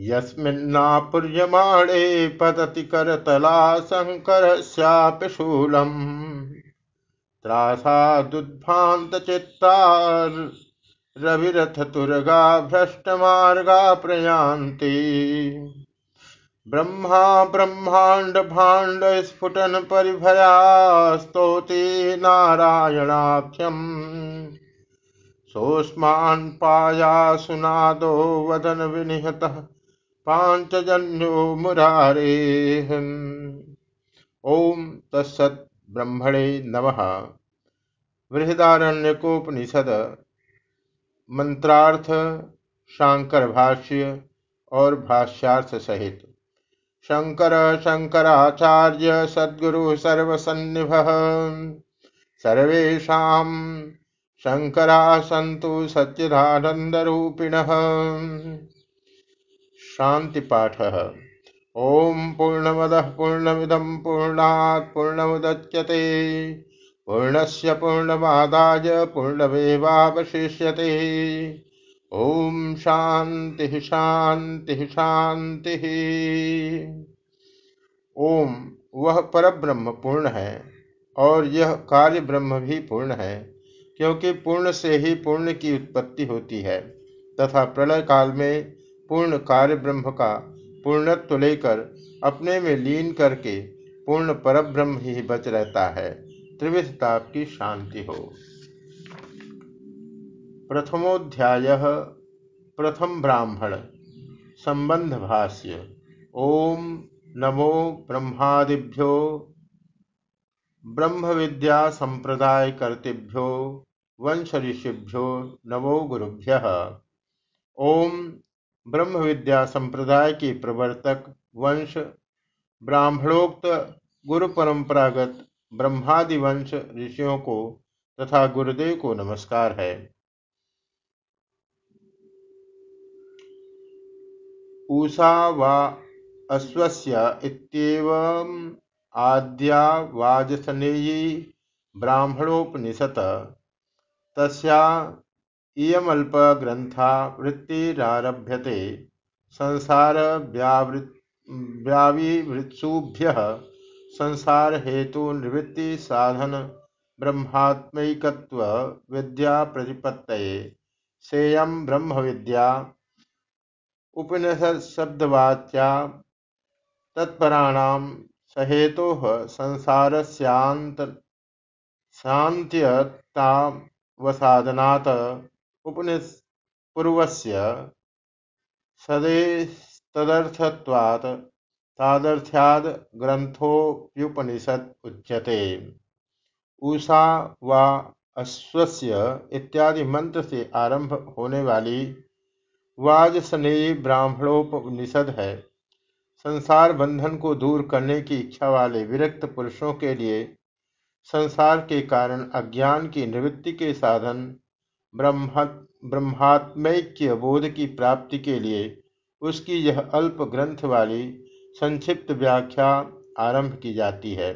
यस्मिन्नापुर्यमाणे पतति करतला शङ्करस्यापि शूलम् त्रासादुद्भान्तचित्ता रविरथतुरगा भ्रष्टमार्गा प्रयान्ति। ब्रह्मा ब्रह्माण्ड भाण्ड स्फुटन परिभया स्तोति नारायणाख्यम् सोऽस्मान् पायासुनादो वदन विनिहतः। पाञ्चजन्यो मुरारेः ॐ तत्सत् ब्रह्मणे नमः। बृहदारण्यकोपनिषद मंत्रार्थ शांकर भाष्य और भाष्यार्थ सहित। शंकर, शंकराचार्य, सद्गुरु सर्वसन्निभ। सर्वेशा शंकरा सन्तु सच्चिदानन्दरूपिणः। शान्तिपाठः। ॐ पूर्णमदः पूर्णमिदं पूर्णात् पूर्णमुदच्यते। पूर्णस्य पूर्णमादाय पूर्णमेवावशिष्यते। ओम शांति शांति शांति ओम वह पर ब्रह्म पूर्ण है और यह कार्य ब्रह्म भी पूर्ण है, क्योंकि पूर्ण से ही पूर्ण की उत्पत्ति होती है, तथा प्रलय काल में पूर्ण कार्य ब्रह्म का पूर्णत्व लेकर अपने में लीन करके पूर्ण परब्रह्म ही बच रहता है। त्रिविधताप की शांति हो। प्रथमोध्याय प्रथम ब्राह्मण संबंध भाष्य। ओम नमो ब्रह्मादिभ्यो ब्रह्म विद्या संप्रदाय कर्तृभ्यो वंश ऋषिभ्यो नमो गुरुभ्य। ओम ब्रह्म विद्या संप्रदाय के प्रवर्तक, वंश, ब्राह्मणोक्त गुरु परंपरागत ब्रह्मादिवंश ऋषियों को तथा गुरुदेव को नमस्कार है। ऊषा वा अश्वस्य इत्येवम् आद्या वाजसनेयी तस्या इयमल्पग्रन्था वृत्तिरारभ्यते संसारव्याविवृत्सुभ्यः संसार हेतु निवृत्ति साधन ब्रह्मात्मकत्व विद्या प्रतिपत्त सेयम ब्रह्म विद्या उपनिषद शब्दवाच्या सहेतो संसार शांत्यतावसादनात् उपनिषपूर्वस्य सदेस्तदर्थत्वात् ग्रंथोप्युपनिषद उच्यते। उषा व अश्वस्य इत्यादि मंत्र से आरंभ होने वाली वाजसनेयी ब्राह्मणोपनिषद है। संसार बंधन को दूर करने की इच्छा वाले विरक्त पुरुषों के लिए संसार के कारण अज्ञान की निवृत्ति के साधन ब्रह्मात्मैक्य बोध की प्राप्ति के लिए उसकी यह अल्प ग्रंथ वाली संक्षिप्त व्याख्या आरंभ की जाती है।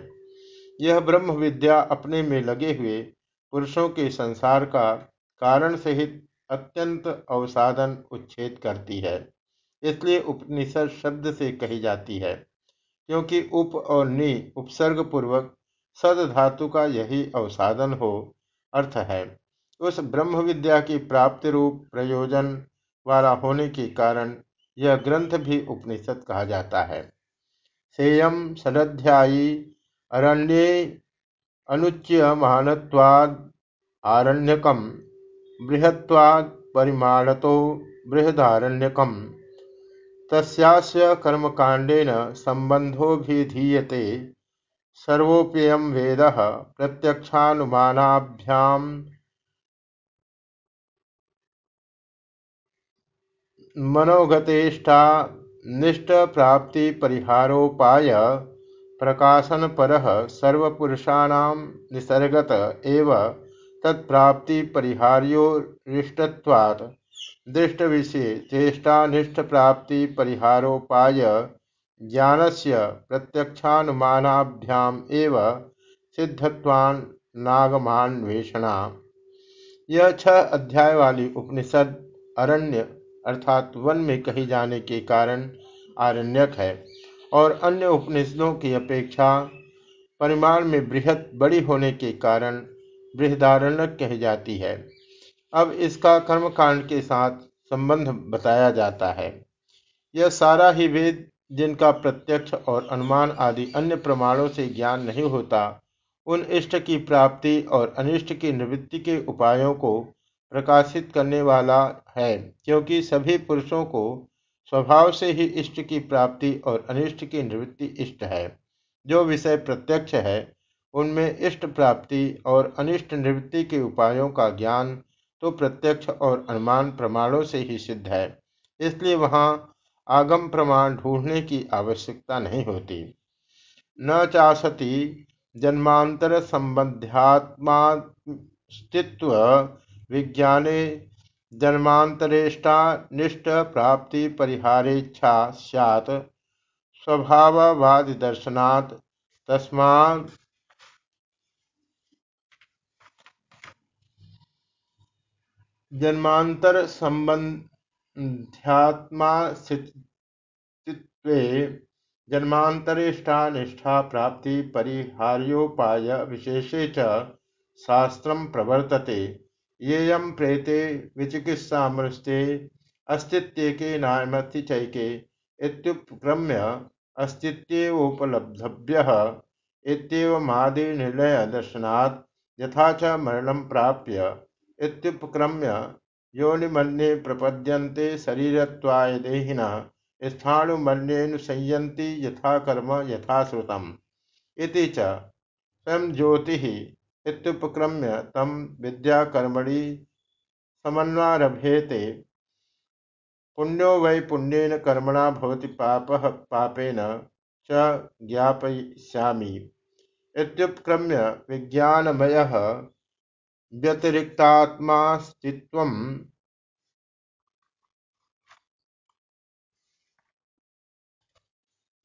यह ब्रह्म विद्या अपने में लगे हुए पुरुषों के संसार का कारण सहित अत्यंत अवसादन उच्छेद करती है। इसलिए उपनिषद शब्द से कही जाती है, क्योंकि उप और नि उपसर्ग पूर्वक सद धातु का यही अवसादन हो, अर्थ है। उस ब्रह्म विद्या की प्राप्ति रूप प्रयोजन वाला होने के कारण यह ग्रंथ भी उपनिषद कहा जाता है। सेयम षडध्यायी अरण्ये अनुच्यमानत्वाद आरण्यकम बृहत्वाद परिमाणतो बृहदारण्यकम तस्यास्य कर्मकाण्डेन सम्बन्धोऽभिधीयते सर्वोऽप्ययं वेदः प्रत्यक्षानुमानाभ्याम् मनोगतेष्टा निष्ठ प्राप्ति परिहारोपाय प्रकाशन पर सर्वपुरुषाणां निसर्गत एव तत्प्राप्ति परिहार्योरिष्टत्वात् दृष्ट विषय चेष्टानिष्ठ प्राप्ति परिहारोपाय ज्ञानस्य प्रत्यक्षानुमानाभ्याम एव सिद्धत्वान नागमान्वेषणा यह छह अध्याय वाली उपनिषद, अरण्य अर्थात वन में कही जाने के कारण आरण्यक है और अन्य उपनिषदों की अपेक्षा परिमाण में बृहत बड़ी होने के कारण बृहदारण्यक कही जाती है। अब इसका कर्मकांड के साथ संबंध बताया जाता है। यह सारा ही वेद जिनका प्रत्यक्ष और अनुमान आदि अन्य प्रमाणों से ज्ञान नहीं होता, उन इष्ट की प्राप्ति और अनिष्ट की निवृत्ति के उपायों को प्रकाशित करने वाला है, क्योंकि सभी पुरुषों को स्वभाव से ही इष्ट की प्राप्ति और अनिष्ट की निवृत्ति इष्ट है। जो विषय प्रत्यक्ष है, उनमें इष्ट प्राप्ति और अनिष्ट निवृत्ति के उपायों का ज्ञान तो प्रत्यक्ष और अनुमान प्रमाणों से ही सिद्ध है, इसलिए वहाँ आगम प्रमाण ढूँढने की आवश्यकता नहीं होती। न चाशति जन्मांतर संबंध्यात्मास्तित्व विज्ञाने जन्मांतरेष्टानिष्ट प्राप्ति परिहारेच्छा सैत् स्वभाववादिदर्शनात् तस्मा जन्मांतर संबंध्यात्मास्तित्वे जन्मांतरेष्टानिष्ठा प्राप्ति परिहार्योपाय विशेषे च शास्त्रम प्रवर्तते। येयम प्रेते विचिकित्सामृष्टे अस्तित्वके नायमति चैके इत्युपक्रम्य इत्येवमादिनिर्णय दर्शनात् यथा च मरणं प्राप्य इत्युपक्रम्य योनिमन्ये प्रपद्यन्ते शरीरत्वाय देहिनः स्थाणुमन्येनुसंयन्ति यथा कर्म यथा श्रुतम् इति स्वयं ज्योतिः इत्युपक्रम्य तम विद्याकर्मणि समन्वारभेते। पुण्यो वै पुण्येन कर्मणा भवति पापः, पापेन च ज्ञापयिष्यामि। इत्युपक्रम्य विज्ञानमयः व्यतिरिक्तात्मास्तित्वम्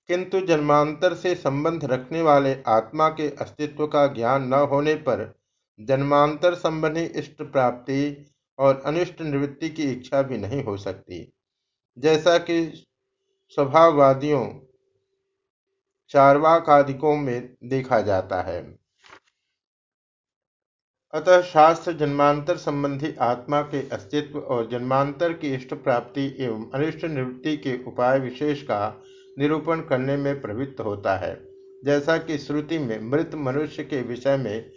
किंतु जन्मांतर से संबंध रखने वाले आत्मा के अस्तित्व का ज्ञान न होने पर जन्मांतर संबंधी इष्ट प्राप्ति और अनिष्ट निवृत्ति की इच्छा भी नहीं हो सकती। जैसा कि स्वभाववादियों, चारवाकादिकों में देखा जाता है। अतः शास्त्र जन्मांतर संबंधी आत्मा के अस्तित्व और जन्मांतर की इष्ट प्राप्ति एवं अनिष्ट निवृत्ति के उपाय विशेष का निरूपण करने में प्रवृत्त होता है। जैसा कि श्रुति में मृत मनुष्य के विषय में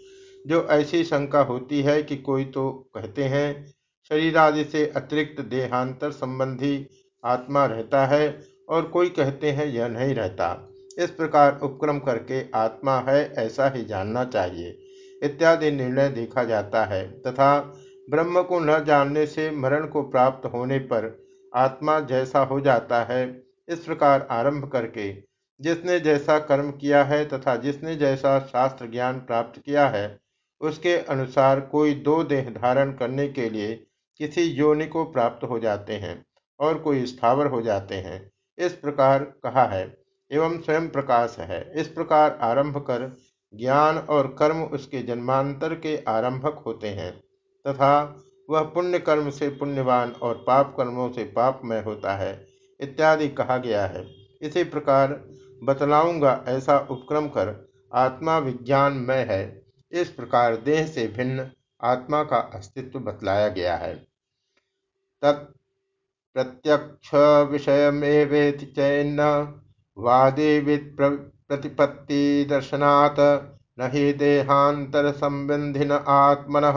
जो ऐसी शंका होती है कि कोई तो कहते हैं, शरीर आदि से अतिरिक्त देहांतर संबंधी आत्मा रहता है और कोई कहते हैं यह नहीं रहता। इस प्रकार उपक्रम करके आत्मा है ऐसा ही जानना चाहिए। इत्यादि निर्णय देखा जाता है तथा ब्रह्म को न जानने से मरण को प्राप्त होने पर आत्मा जैसा हो जाता है इस प्रकार आरंभ करके, जिसने जैसा कर्म किया है तथा जिसने जैसा शास्त्र ज्ञान प्राप्त किया है, उसके अनुसार कोई दो देह धारण करने के लिए किसी योनि को प्राप्त हो जाते हैं और कोई स्थावर हो जाते हैं। इस प्रकार कहा है, एवं स्वयं प्रकाश है। इस प्रकार आरंभ कर ज्ञान और कर्म उसके जन्मांतर के आरंभक होते हैं तथा वह पुण्य कर्म से पुण्यवान और पाप कर्मों से पापमय होता है। इत्यादि कहा गया है। इसी प्रकार बतलाऊँगा ऐसा उपक्रम कर आत्मा विज्ञान में है। इस प्रकार देह से भिन्न आत्मा का अस्तित्व बतलाया गया है। तत्प्रत्यक्ष विषयमेवेति चैन्न वादे प्रतिपत्ति दर्शनात् न हि देहांतर संबंधिन आत्मन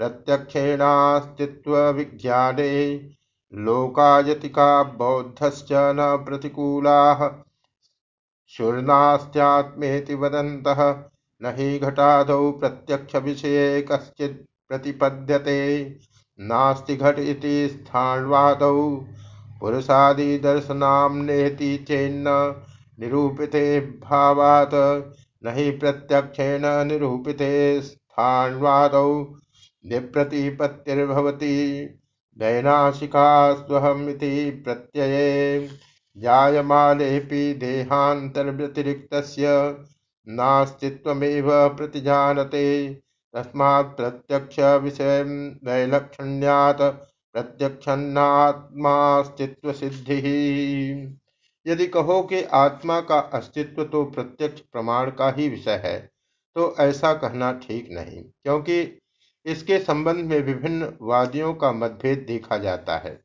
प्रत्यक्षेणास्तित्व विज्ञाने लोकायतिका बौद्धश्च न प्रतिकूला। शूर्णास्त्यात्मेति वदन्तः, न हि घटादौ प्रत्यक्ष विषये कश्चित् प्रतिपद्यते। नास्ति घट इति स्थाण्वादौ चेन्न निरूपिते भावात। न ही प्रत्यक्षेण निरूपिते स्थाणवादौ विप्रतिपत्तिर्भवति दैनाशिकास्वहमिति प्रत्यये जायमालेऽपि देहान्तर्व्यतिरिक्तस्य नास्तित्वमेव प्रतिजानते। तस्मात् प्रत्यक्ष विषय वैलक्षण्यात् प्रत्यक्षन्नात्मास्तित्व सिद्धि यदि कहो कि आत्मा का अस्तित्व तो प्रत्यक्ष प्रमाण का ही विषय है तो ऐसा कहना ठीक नहीं, क्योंकि इसके संबंध में विभिन्न वादियों का मतभेद देखा जाता है।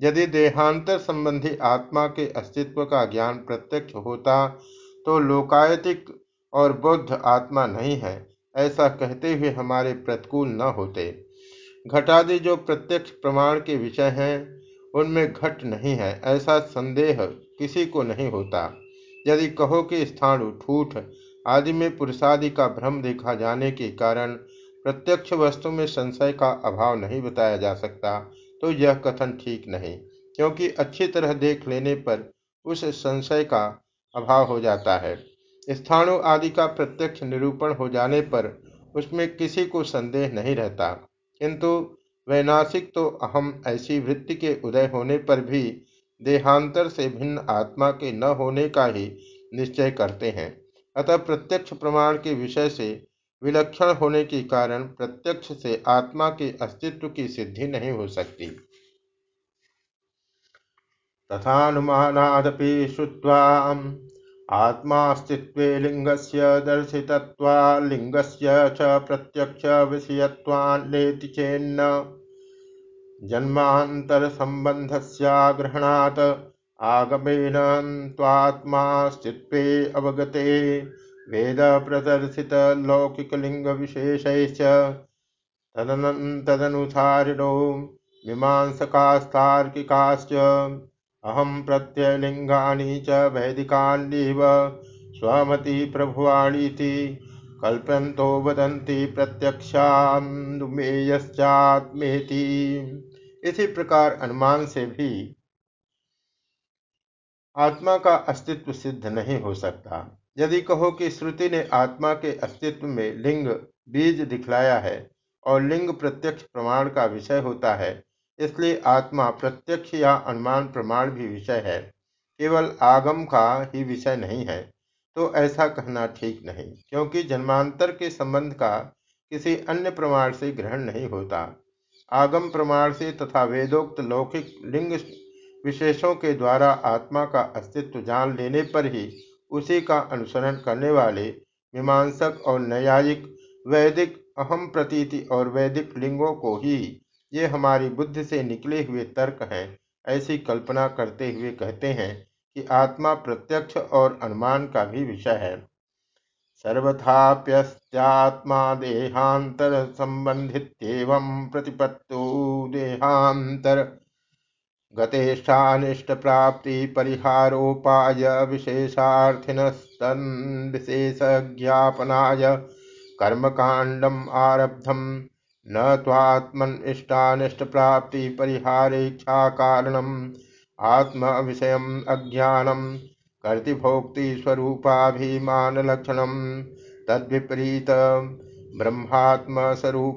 यदि देहांतर संबंधी आत्मा के अस्तित्व का ज्ञान प्रत्यक्ष होता तो लोकायतिक और बौद्ध आत्मा नहीं है, ऐसा कहते हुए हमारे प्रतिकूल न होते। घटादि जो प्रत्यक्ष प्रमाण के विषय हैं, उनमें घट नहीं है, ऐसा संदेह किसी को नहीं होता। यदि कहो कि स्थान ठूठ, आदि में पुरुषादि का भ्रम देखा जाने के कारण प्रत्यक्ष वस्तु में संशय का अभाव नहीं बताया जा सकता तो यह कथन ठीक नहीं, क्योंकि अच्छी तरह देख लेने पर उस संशय का अभाव हो जाता है। स्थाणु आदि का प्रत्यक्ष निरूपण हो जाने पर उसमें किसी को संदेह नहीं रहता, किंतु वैनाशिक तो अहम ऐसी वृत्ति के उदय होने पर भी देहांतर से भिन्न आत्मा के न होने का ही निश्चय करते हैं। अतः प्रत्यक्ष प्रमाण के विषय से विलक्षण होने के कारण प्रत्यक्ष से आत्मा के अस्तित्व की सिद्धि नहीं हो सकती। तथानुमानादपि श्रुत्वा आत्मास्तित्वे लिङ्गस्य दर्शितत्वाल्लिङ्गस्य च प्रत्यक्षविषयत्वान्नेति चेन्न जन्मांतर संबंध जन्मान्तरसम्बन्धस्याग्रहणात् आगमेन अवगते। वेदप्रदर्शितलौकिकलिङ्गविशेषैश्च तदनुसारिणो मीमांसकास्तार्किकाश्च। अहम प्रत्ययलिंगानी च वैदिकान्यव स्वमति प्रभुवाणीति कल्पन्तो वदन्ति प्रत्यक्षामेयश्चात्मेति इसी प्रकार अनुमान से भी आत्मा का अस्तित्व सिद्ध नहीं हो सकता। यदि कहो कि श्रुति ने आत्मा के अस्तित्व में लिंग, बीज दिखलाया है और लिंग प्रत्यक्ष प्रमाण का विषय होता है, इसलिए आत्मा प्रत्यक्ष या अनुमान प्रमाण भी विषय है, केवल आगम का ही विषय नहीं है। तो ऐसा कहना ठीक नहीं, क्योंकि जन्मांतर के संबंध का किसी अन्य प्रमाण से ग्रहण नहीं होता। आगम प्रमाण से तथा वेदोक्त लौकिक लिंग विशेषों के द्वारा आत्मा का अस्तित्व जान लेने पर ही उसी का अनुसरण करने वाले मीमांसक और न्यायिक, वैदिक, अहम प्रतीति और वैदिक लिंगों को ही ये हमारी बुद्धि से निकले हुए तर्क हैं, ऐसी कल्पना करते हुए कहते हैं कि आत्मा प्रत्यक्ष और अनुमान का भी विषय है। सर्वथाप्यस्त्यात्मा देहांतर संबंधित एवं प्रतिपत्तु देहांतर गतेष्ठानिष्ट प्राप्ति परिहारोपाय विशेषार्थिनस्तन विशेष ज्ञापनाय कर्मकांडम आरब्धम। न त्वात्मन इष्टानिष्ट प्राप्ति परिहारेक्षा कारणम आत्म विषय अज्ञानम। कर्तिभोक्ति स्वरूपाभिमान लक्षणम तद्विपरीत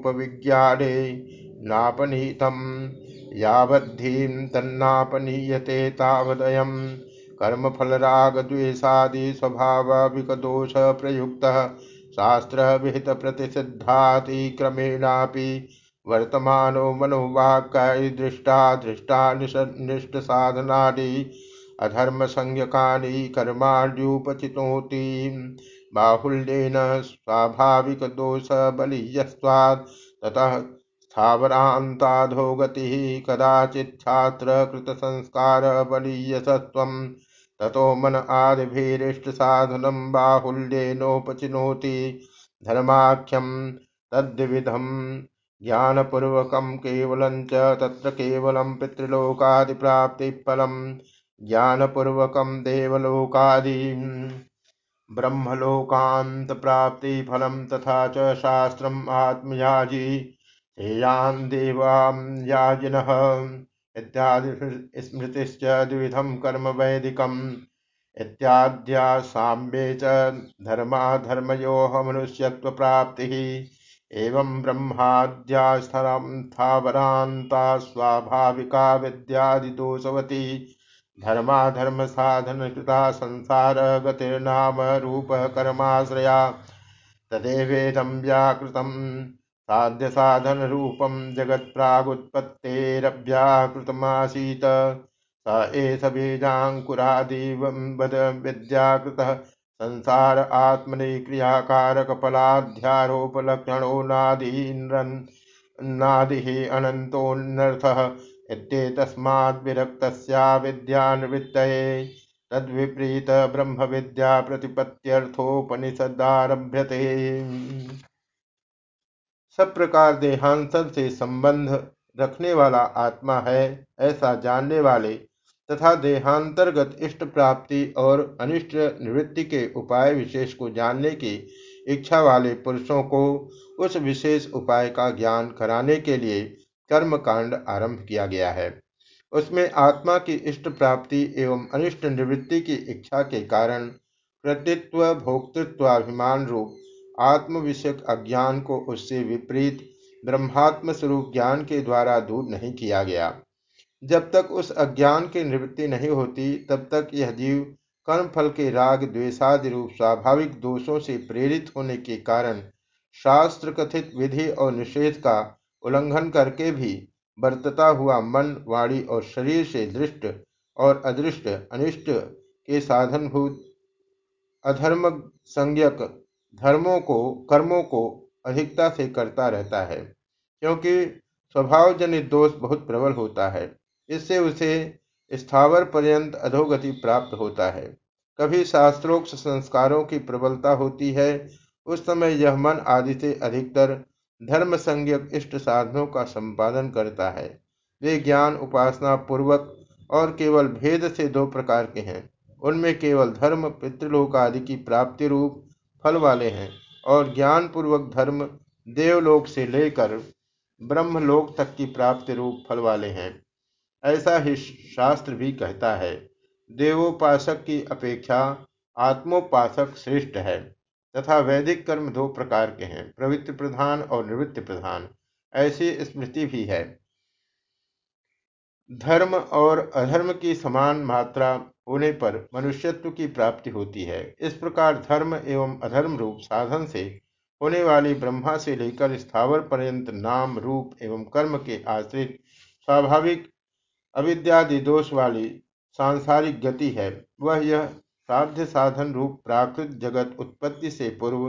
विज्ञाने नापनीतम। यावद्धीम तन्नापनीयते तावदयम। कर्मफलरागद्वेषादि स्वभाव विकदोष प्रयुक्त शास्त्र विहित प्रतिषिद्धातिक्रमेणापि वर्तमानो मनोवाक्य दृष्टा दृष्टानिष्ट साधनानि अधर्म संज्ञकानि कर्माण्युपचितोति। बाहुल्येन स्वाभाविक दोष ततः स्थावरान्ताधोगतिः कदाचिच्छात्र कृतसंस्कार बलीयसत्वम् ततो मन आदिभिरिष्टसाधनं बाहुल्येनोपचिनोति धर्माख्यम तद्विधम ज्ञानपूर्वकं केवलं च तत्र केवलं पितृलोकादिप्राप्तिफलं ज्ञानपूर्वकं देवलोकादि ब्रह्मलोकान्तप्राप्तिफलं तथा च शास्त्रम् आत्मयाजी। याजिनः इत्यादि स्मृतिश्च द्विविधं कर्म वैदिकम्। इत्याद्या साम्ये धर्माधर्मयोः एवं स्थावरान्ता स्वाभाविका विद्यादिदोषवती। धर्माधर्मसाधनकृता संसार गतिर्नाम रूपः कर्माश्रया तदेवेदं व्याकृतं साध्य साधन रूपम जगत प्रागुत्पत्तेरव्याकृतमासीत स एष बीजाकुरादिवद विद्याकृत। संसार आत्मनि क्रियाकारक फलाध्यारोपलक्षणो नादीन्द्रन् नादिः अनन्तोऽनर्थः तद्विपरीत ब्रह्म विद्या प्रतिपत्त्यर्थोपनिषदारभ्यते सब प्रकार देहांतर से संबंध रखने वाला आत्मा है, ऐसा जानने वाले तथा देहांतर्गत इष्ट प्राप्ति और अनिष्ट निवृत्ति के उपाय विशेष को जानने की इच्छा वाले पुरुषों को उस विशेष उपाय का ज्ञान कराने के लिए कर्म कांड आरंभ किया गया है। उसमें आत्मा की इष्ट प्राप्ति एवं अनिष्ट निवृत्ति की इच्छा के कारण कृतित्व भोक्तृत्वाभिमान रूप आत्म विषयक अज्ञान को उससे विपरीत ब्रह्मात्म स्वरूप ज्ञान के द्वारा दूर नहीं किया गया। जब तक उस अज्ञान की निवृत्ति नहीं होती, तब तक यह जीव कर्म फल के राग, द्वेषादि रूप, स्वाभाविक दोषों से प्रेरित होने के कारण शास्त्र कथित विधि और निषेध का उल्लंघन करके भी बरतता हुआ मन, वाणी और शरीर से दृष्ट और अदृष्ट, अनिष्ट के साधनभूत अधर्म संज्ञक धर्मों को, कर्मों को अधिकता से करता रहता है, क्योंकि स्वभाव जनित दोष बहुत प्रबल होता है। इससे उसे स्थावर पर्यंत अधोगति प्राप्त होता है। कभी शास्त्रोक्त संस्कारों की प्रबलता होती है, उस समय यह मन आदि से अधिकतर धर्म संज्ञक इष्ट साधनों का संपादन करता है। वे ज्ञान, उपासना, पूर्वक और केवल भेद से दो प्रकार के हैं। उनमें केवल धर्म, पितृलोक आदि की प्राप्ति रूप फल वाले हैं और ज्ञान पूर्वक धर्म देवलोक से लेकर ब्रह्मलोक तक की प्राप्ति रूप फल वाले हैं। ऐसा ही शास्त्र भी कहता है, देवोपासक की अपेक्षा आत्मोपासक श्रेष्ठ है, तथा वैदिक कर्म दो प्रकार के हैं, प्रवृत्ति प्रधान और निवृत्ति प्रधान। ऐसी स्मृति भी है। धर्म और अधर्म की समान मात्रा होने पर मनुष्यत्व की प्राप्ति होती है। इस प्रकार धर्म एवं अधर्म रूप साधन से होने वाली ब्रह्मा से लेकर स्थावर पर्यंत नाम, रूप एवं कर्म के आश्रित स्वाभाविक अविद्यादि दोष वाली सांसारिक गति है। वह यह साध्य साधन रूप प्राकृत जगत उत्पत्ति से पूर्व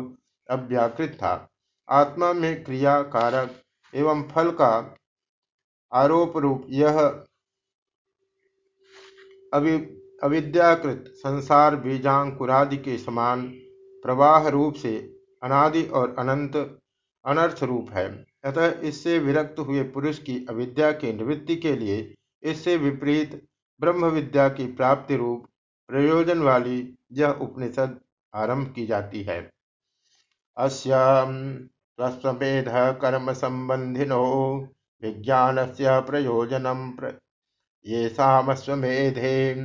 अव्याकृत था। आत्मा में क्रिया कारक एवं फल का आरोप रूप यह अविद्याकृत संसार बीजांकुरादि के समान प्रवाह रूप से अनादि और अनंत अनर्थ रूप है। अतः इससे विरक्त हुए पुरुष की अविद्या की निवृत्ति के लिए इससे विपरीत ब्रह्म विद्या की प्राप्ति रूप प्रयोजन वाली यह उपनिषद आरंभ की जाती है। अस्वेद कर्म संबंधिनो विज्ञान से प्रयोजनम प्र ये सामस्वेधे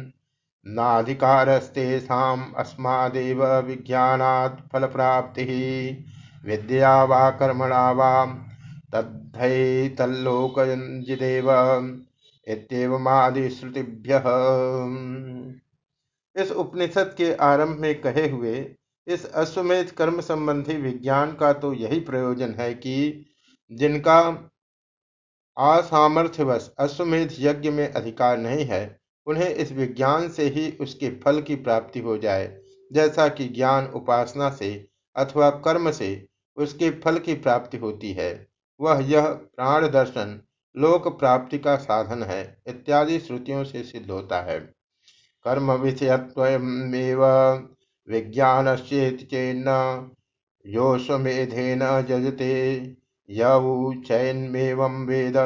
नाधिकारस्तेषाम् अस्मादेव विज्ञानात् फलप्राप्तिः। विद्या वा कर्मणा वा तद्धैतल्लोकजिदेव इतमादिश्रुतिभ्य इस उपनिषद के आरंभ में कहे हुए इस अश्वमेध कर्म संबंधी विज्ञान का तो यही प्रयोजन है कि जिनका असामर्थ्यवश अश्वमेध यज्ञ में अधिकार नहीं है। उन्हें इस विज्ञान से ही उसके फल की प्राप्ति हो जाए, जैसा कि ज्ञान उपासना से अथवा कर्म से उसके फल की प्राप्ति होती है। वह यह प्राण दर्शन, लोक प्राप्ति का साधन है, इत्यादि श्रुतियों से सिद्ध होता है। कर्म विषयत्वेव विज्ञान चेन्न योस्वेधेन जजते यौचैन्मेव वेद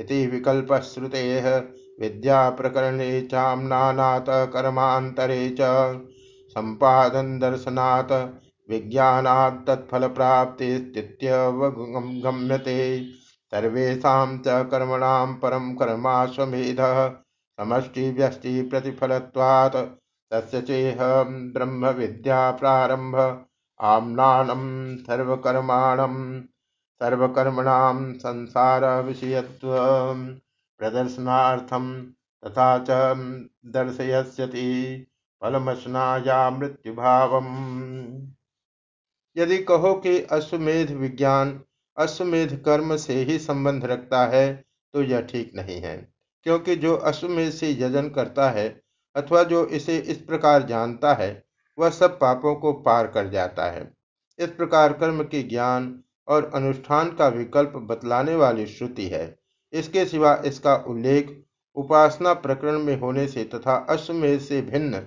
इति विकल्पश्रुते विद्या प्रकरणे चाम्नानात् कर्मांतरे च संपादन दर्शनात् विज्ञानात् तत्फल प्राप्ति गम्यते। सर्वेशा च कर्मणां परं कर्माश्वमेधः समष्टि प्रतिफलत्वात् तस्य चेह ब्रह्म विद्या प्रारंभ आम्नानं सर्वकर्माणं सर्वकर्मणां संसार विषयत्व प्रदर्शनार्थम तथा च दर्शयस्यति फलमशनाया भाव यदि कहो कि अश्वमेध विज्ञान, अश्वमेध कर्म से ही संबंध रखता है तो यह ठीक नहीं है, क्योंकि जो अश्वमेध से यजन करता है अथवा जो इसे इस प्रकार जानता है, वह सब पापों को पार कर जाता है। इस प्रकार कर्म के ज्ञान और अनुष्ठान का विकल्प बतलाने वाली श्रुति है। इसके सिवा इसका उल्लेख उपासना प्रकरण में होने से तथा अश्वमेध से भिन्न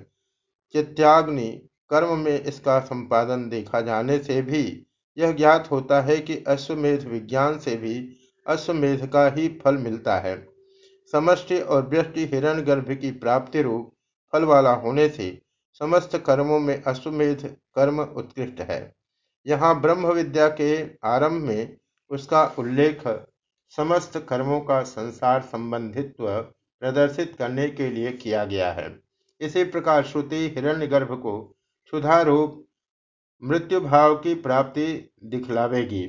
चित्याग्नि कर्म में इसका संपादन देखा जाने से भी यह ज्ञात होता है कि अश्वमेध विज्ञान से भी अश्वमेध का ही फल मिलता है। समष्टि और व्यष्टि गर्भ की प्राप्ति रूप फल वाला होने से समस्त कर्मों में अश्वमेध कर्म उत्कृष्ट है। यहाँ ब्रह्म विद्या के आरंभ में उसका उल्लेख समस्त कर्मों का संसार संबंधित्व प्रदर्शित करने के लिए किया गया है। इसी प्रकार श्रुति हिरण्यगर्भ को क्षुधारूप मृत्यु भाव की प्राप्ति दिखलावेगी।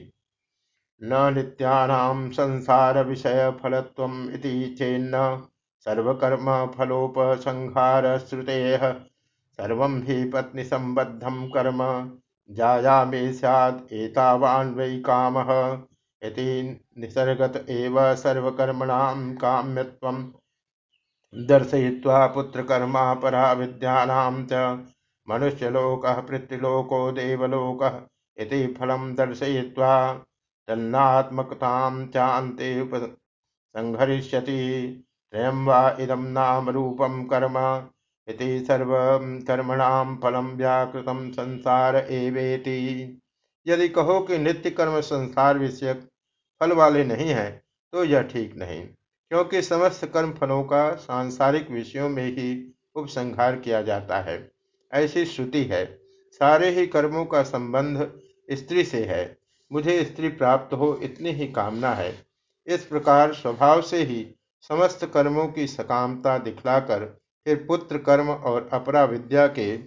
न नित्यानां संसार विषय फलत्व इति चेन्न सर्वकर्म फलोपसंहार श्रुतेः सर्वं हि पत्नी संबद्धम कर्म जायामे स्यात् एतावान् वै निसर्गत एव सर्वकर्मणां काम्यत्वं दर्शयित्वा पुत्रकर्मा परा विद्यानां च। मनुष्यलोकः पृथ्वीलोको देवलोकः फलं दर्शयित्वा तन्नात्मकतां चान्ते उपसंहरिष्यति। त्रयं वा नाम रूपं कर्म। इति सर्वकर्मणां फलं व्याकृतं संसार एवेति। यदि कहो कि नित्य कर्म संसार विषयक फल वाले नहीं हैं तो यह ठीक नहीं, क्योंकि समस्त कर्म फलों का सांसारिक विषयों में ही उपसंहार किया जाता है। ऐसी श्रुति है, सारे ही कर्मों का संबंध स्त्री से है, मुझे स्त्री प्राप्त हो इतनी ही कामना है। इस प्रकार स्वभाव से ही समस्त कर्मों की सकामता दिखलाकर फिर पुत्र कर्म और अपरा विद्या के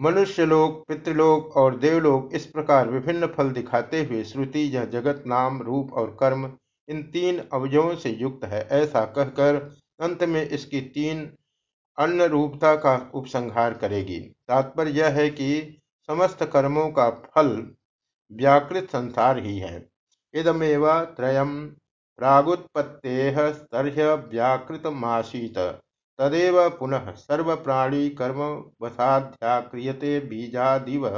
मनुष्यलोक पितृलोक और देवलोक इस प्रकार विभिन्न फल दिखाते हुए श्रुति, यह जगत, नाम, रूप और कर्म, इन तीन अवयवों से युक्त है। ऐसा कहकर अंत में इसकी तीन अन्य रूपता का उपसंहार करेगी। तात्पर्य यह है कि समस्त कर्मों का फल व्याकृत संसार ही है। इदमेव त्रयम प्रागुत्पत्ते स्तर्ह्य व्याकृतमासीत। तदेव पुनः सर्वप्राणी कर्म वसाध्याक्रियते बीजादिव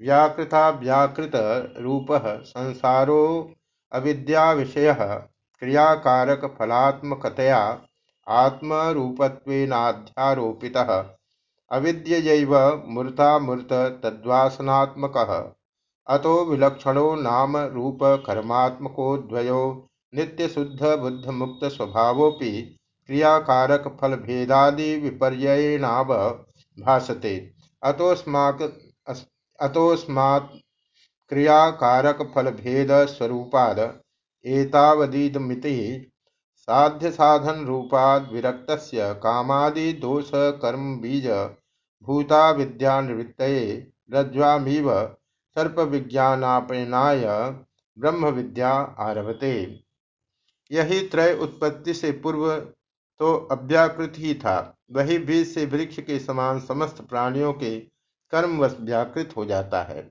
व्याकृता व्याकृत रूप संसारो अविद्या विषय क्रियाकारक फलात्मकतया आत्मरूपत्वेनाध्यारोपितः। अविद्यैव मूर्तामूर्त तद्वासनात्मकः। अतो विलक्षणो नाम रूप कर्मात्मको द्वयो नित्य शुद्ध बुद्ध मुक्त स्वभावोपि क्रियाकारक फल भेदादि विपर्ययेणाव भासते। अतोस्माक अतोस्मात् क्रियाकारक फल भेद स्वरूपाद एतावदीदमिति साध्य साधन रूपाद विरक्त कामादि दोष कर्म बीज भूता विद्यावृत्त रज्ज्वामीव सर्पविज्ञानापनाय ब्रह्म विद्या आरभते। यही त्रय उत्पत्ति से पूर्व तो अव्याकृत ही था। वही बीज से वृक्ष के समान समस्त प्राणियों के कर्मवश व्याकृत हो जाता है।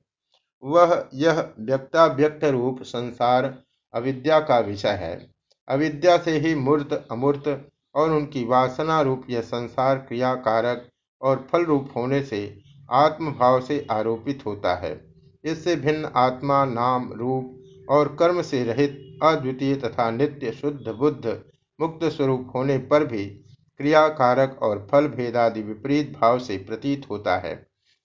वह यह व्यक्ताव्यक्त रूप संसार अविद्या का विषय है। अविद्या से ही मूर्त, अमूर्त और उनकी वासना रूप यह संसार क्रिया कारक और फल रूप होने से आत्मभाव से आरोपित होता है। इससे भिन्न आत्मा, नाम, रूप और कर्म से रहित अद्वितीय तथा नित्य शुद्ध बुद्ध मुक्त स्वरूप होने पर भी क्रिया कारक और फल भेदादि विपरीत भाव से प्रतीत होता है।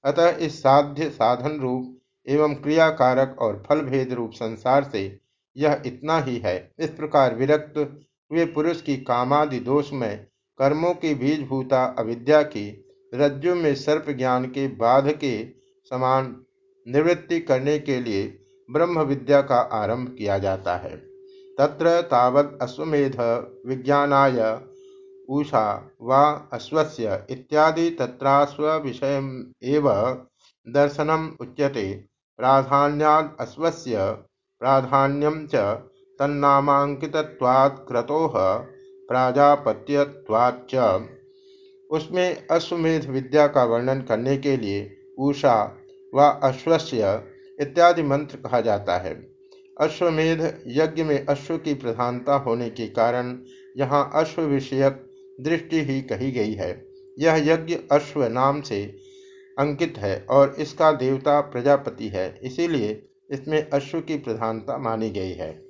अतः इस साध्य साधन रूप एवं क्रिया कारक और फल भेद रूप संसार से यह इतना ही है। इस प्रकार विरक्त हुए पुरुष की कामादि दोष में कर्मों की बीजभूता अविद्या की रज्जु में सर्प ज्ञान के बाध के समान निवृत्ति करने के लिए ब्रह्म विद्या का आरंभ किया जाता है। तत्र तावत अश्वमेध विज्ञानाय ऊषा वा अश्वस्य इत्यादि तत्राश्व विषय एव दर्शनम उच्यते। प्राधान्याद अश्वस्य प्राधान्यम च तन्नामांकितत्वात् क्रतोः प्राजापत्यत्वाच्च उसमें अश्वमेध विद्या का वर्णन करने के लिए उषा व अश्वस्य इत्यादि मंत्र कहा जाता है। अश्वमेध यज्ञ में अश्व की प्रधानता होने के कारण यहाँ अश्व विषयक दृष्टि ही कही गई है। यह यज्ञ अश्व नाम से अंकित है और इसका देवता प्रजापति है, इसीलिए इसमें अश्व की प्रधानता मानी गई है।